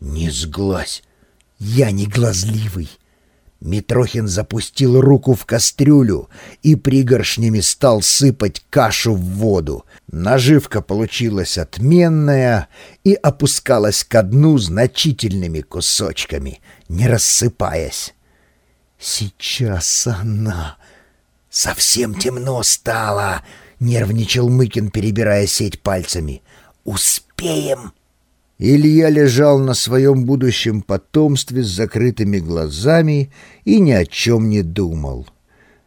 «Не сглазь! Я не глазливый!» Митрохин запустил руку в кастрюлю и пригоршнями стал сыпать кашу в воду. Наживка получилась отменная и опускалась ко дну значительными кусочками, не рассыпаясь. «Сейчас она...» «Совсем темно стало!» — нервничал Мыкин, перебирая сеть пальцами. «Успеем!» Илья лежал на своем будущем потомстве с закрытыми глазами и ни о чем не думал.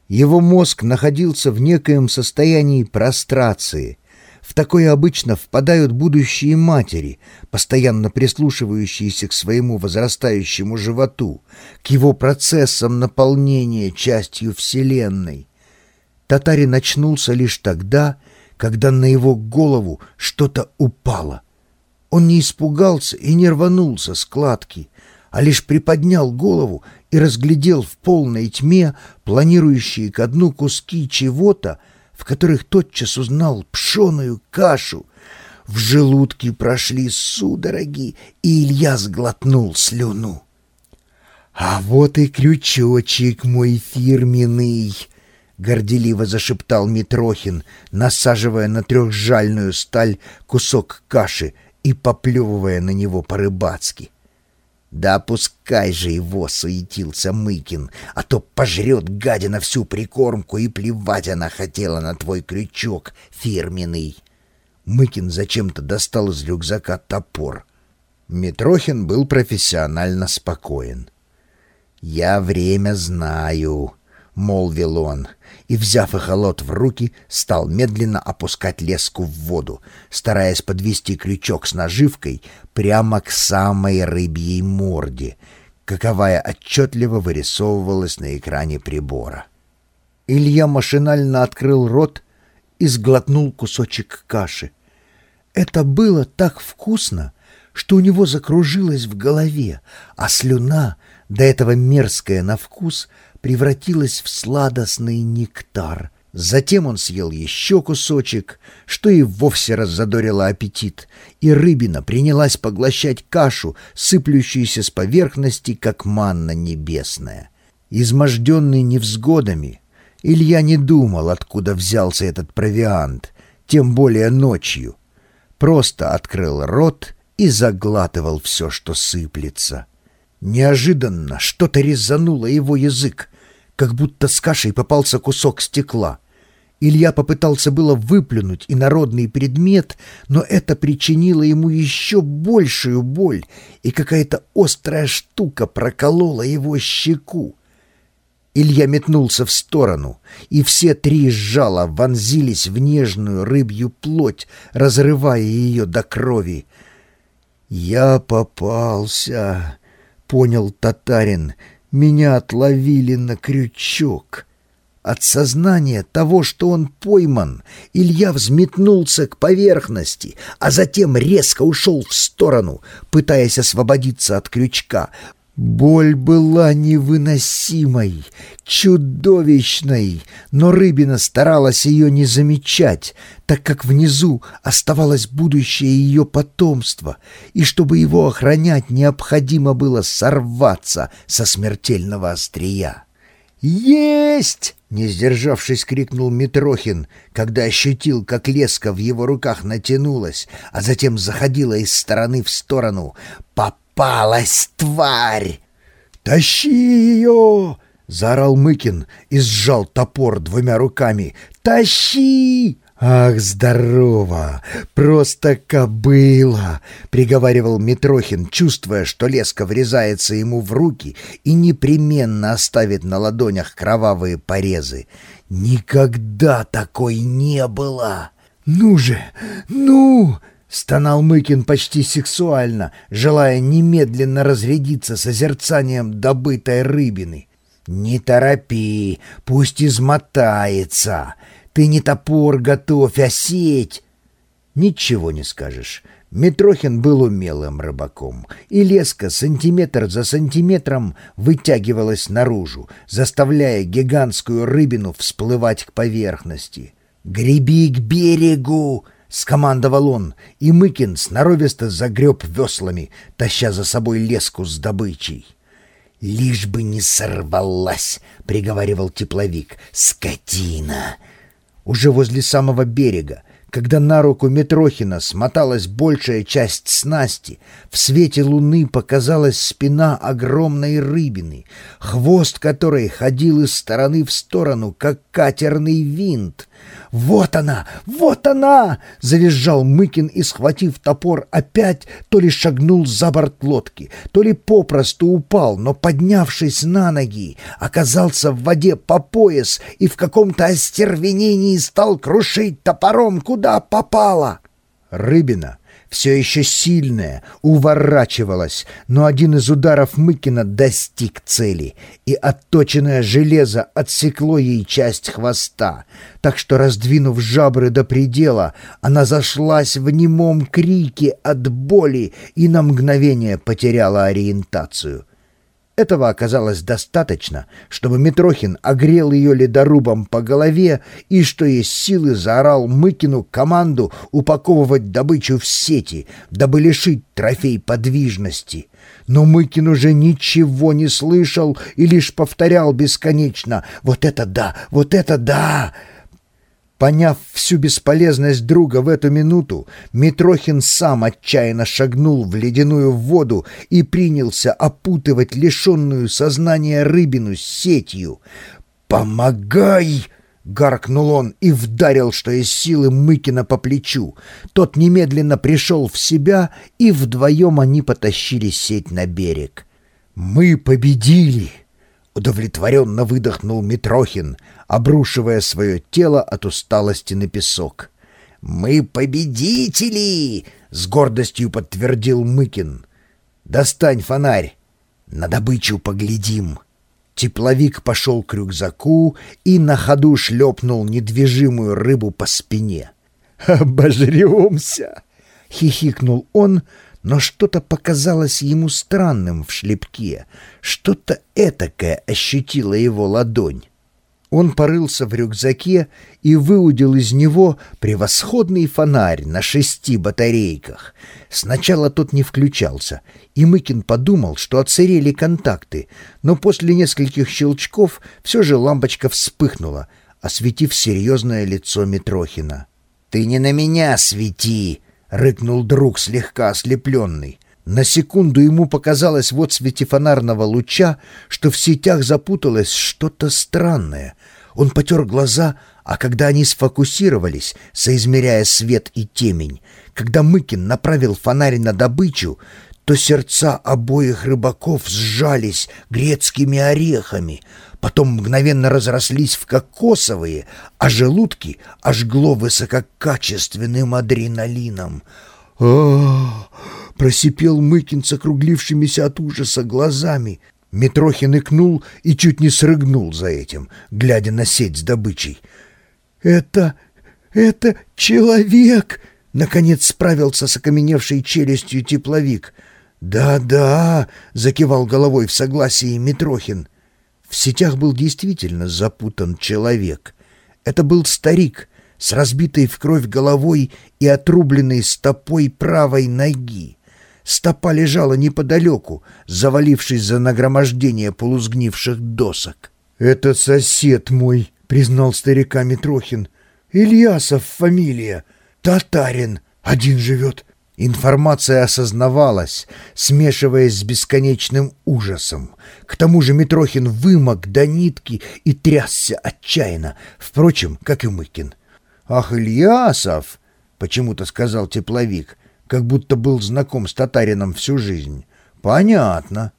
Его мозг находился в некоем состоянии прострации. В такое обычно впадают будущие матери, постоянно прислушивающиеся к своему возрастающему животу, к его процессам наполнения частью Вселенной. Татарин очнулся лишь тогда, когда на его голову что-то упало — он не испугался и не рванулся с кладки, а лишь приподнял голову и разглядел в полной тьме планирующие ко дну куски чего-то, в которых тотчас узнал пшеную кашу. В желудке прошли судороги, и Илья сглотнул слюну. «А вот и крючочек мой фирменный!» — горделиво зашептал Митрохин, насаживая на трехжальную сталь кусок каши и поплевывая на него по-рыбацки. «Да пускай же его!» — суетился Мыкин, «а то пожрет гадина всю прикормку, и плевать она хотела на твой крючок фирменный!» Мыкин зачем-то достал из рюкзака топор. Митрохин был профессионально спокоен. «Я время знаю», — молвил он, и, взяв эхолот в руки, стал медленно опускать леску в воду, стараясь подвести крючок с наживкой прямо к самой рыбьей морде, каковая отчетливо вырисовывалась на экране прибора. Илья машинально открыл рот и сглотнул кусочек каши. Это было так вкусно, что у него закружилось в голове, а слюна, до этого мерзкая на вкус, — превратилась в сладостный нектар. Затем он съел еще кусочек, что и вовсе раззадорило аппетит, и рыбина принялась поглощать кашу, сыплющуюся с поверхности, как манна небесная. Изможденный невзгодами, Илья не думал, откуда взялся этот провиант, тем более ночью. Просто открыл рот и заглатывал все, что сыплется. Неожиданно что-то резануло его язык как будто с кашей попался кусок стекла. Илья попытался было выплюнуть инородный предмет, но это причинило ему еще большую боль, и какая-то острая штука проколола его щеку. Илья метнулся в сторону, и все три сжала вонзились в нежную рыбью плоть, разрывая ее до крови. «Я попался», — понял татарин, меня отловили на крючок. От сознания того, что он пойман, Илья взметнулся к поверхности, а затем резко ушел в сторону, пытаясь освободиться от крючка. Боль была невыносимой, чудовищной, но Рыбина старалась ее не замечать, так как внизу оставалось будущее ее потомства, и чтобы его охранять, необходимо было сорваться со смертельного острия. «Есть!» — не сдержавшись, крикнул Митрохин, когда ощутил, как леска в его руках натянулась, а затем заходила из стороны в сторону. «Попал!» Попалась, тварь!» «Тащи ее!» — заорал Мыкин и сжал топор двумя руками. «Тащи!» «Ах, здорово! Просто кобыла!» — приговаривал Митрохин, чувствуя, что леска врезается ему в руки и непременно оставит на ладонях кровавые порезы. «Никогда такой не было!» «Ну же! Ну!» Стонал Мыкин почти сексуально, желая немедленно разрядиться созерцанием добытой рыбины. «Не торопи, пусть измотается. Ты не топор готовь, а сеть!» Ничего не скажешь. Митрохин был умелым рыбаком, и леска сантиметр за сантиметром вытягивалась наружу, заставляя гигантскую рыбину всплывать к поверхности. «Греби к берегу!» Скомандовал он, и Мыкин сноровисто загреб веслами, таща за собой леску с добычей. «Лишь бы не сорвалась!» — приговаривал тепловик. «Скотина!» Уже возле самого берега когда на руку Митрохина смоталась большая часть снасти, в свете луны показалась спина огромной рыбины, хвост которой ходил из стороны в сторону, как катерный винт. «Вот она! Вот она!» — завизжал Мыкин и, схватив топор, опять то ли шагнул за борт лодки, то ли попросту упал, но, поднявшись на ноги, оказался в воде по пояс и в каком-то остервенении стал крушить топором, куда попало. Рыбина все еще сильная, уворачивалась, но один из ударов Мыкина достиг цели, и отточенное железо отсекло ей часть хвоста, так что, раздвинув жабры до предела, она зашлась в немом крике от боли и на мгновение потеряла ориентацию. Этого оказалось достаточно, чтобы Митрохин огрел ее ледорубом по голове и, что есть силы, заорал Мыкину команду упаковывать добычу в сети, дабы лишить трофей подвижности. Но Мыкин уже ничего не слышал и лишь повторял бесконечно «Вот это да! Вот это да!» Поняв всю бесполезность друга в эту минуту, Митрохин сам отчаянно шагнул в ледяную воду и принялся опутывать лишенную сознания рыбину сетью. «Помогай!» — гаркнул он и вдарил, что из силы Мыкина по плечу. Тот немедленно пришел в себя, и вдвоем они потащили сеть на берег. «Мы победили!» — удовлетворенно выдохнул Митрохин, обрушивая свое тело от усталости на песок. «Мы победители!» — с гордостью подтвердил Мыкин. «Достань фонарь, на добычу поглядим». Тепловик пошел к рюкзаку и на ходу шлепнул недвижимую рыбу по спине. «Обожремся!» — хихикнул он, — но что-то показалось ему странным в шлепке, что-то этакое ощутила его ладонь. Он порылся в рюкзаке и выудил из него превосходный фонарь на шести батарейках. Сначала тот не включался, и Мыкин подумал, что отсырели контакты, но после нескольких щелчков все же лампочка вспыхнула, осветив серьезное лицо Митрохина. «Ты не на меня свети!» — рыкнул друг, слегка ослепленный. На секунду ему показалось в отсвете фонарного луча, что в сетях запуталось что-то странное. Он потер глаза, а когда они сфокусировались, соизмеряя свет и темень, когда Мыкин направил фонарь на добычу, то сердца обоих рыбаков сжались грецкими орехами, потом мгновенно разрослись в кокосовые, а желудки ожгло высококачественным адреналином. а просипел Мыкин с округлившимися от ужаса глазами. Митрохин икнул и чуть не срыгнул за этим, глядя на сеть с добычей. «Это... это человек!» Наконец справился с окаменевшей челюстью тепловик — «Да-да», — закивал головой в согласии Митрохин. В сетях был действительно запутан человек. Это был старик с разбитой в кровь головой и отрубленной стопой правой ноги. Стопа лежала неподалеку, завалившись за нагромождение полузгнивших досок. «Это сосед мой», — признал старика Митрохин. «Ильясов фамилия. Татарин. Один живет. Информация осознавалась, смешиваясь с бесконечным ужасом. К тому же Митрохин вымок до нитки и трясся отчаянно, впрочем, как и Мыкин. «Ах, Ильясов!» — почему-то сказал тепловик, как будто был знаком с татарином всю жизнь. «Понятно».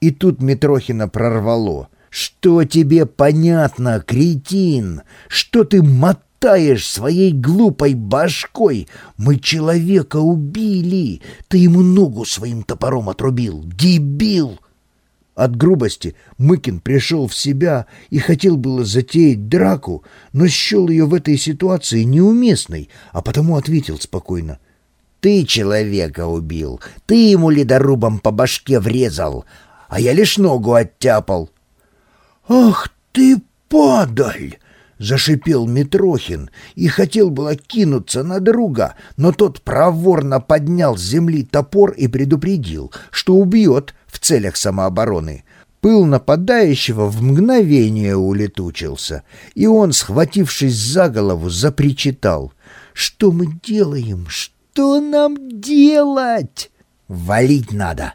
И тут Митрохина прорвало. «Что тебе понятно, кретин? Что ты мотаешь?» Болтаешь своей глупой башкой? Мы человека убили. Ты ему ногу своим топором отрубил. Дебил!» От грубости Мыкин пришел в себя и хотел было затеять драку, но счел ее в этой ситуации неуместной, а потому ответил спокойно. «Ты человека убил, ты ему ледорубом по башке врезал, а я лишь ногу оттяпал». «Ах ты, падаль!» Зашипел Митрохин и хотел было кинуться на друга, но тот проворно поднял с земли топор и предупредил, что убьет в целях самообороны. Пыл нападающего в мгновение улетучился, и он, схватившись за голову, запричитал. «Что мы делаем? Что нам делать?» «Валить надо!»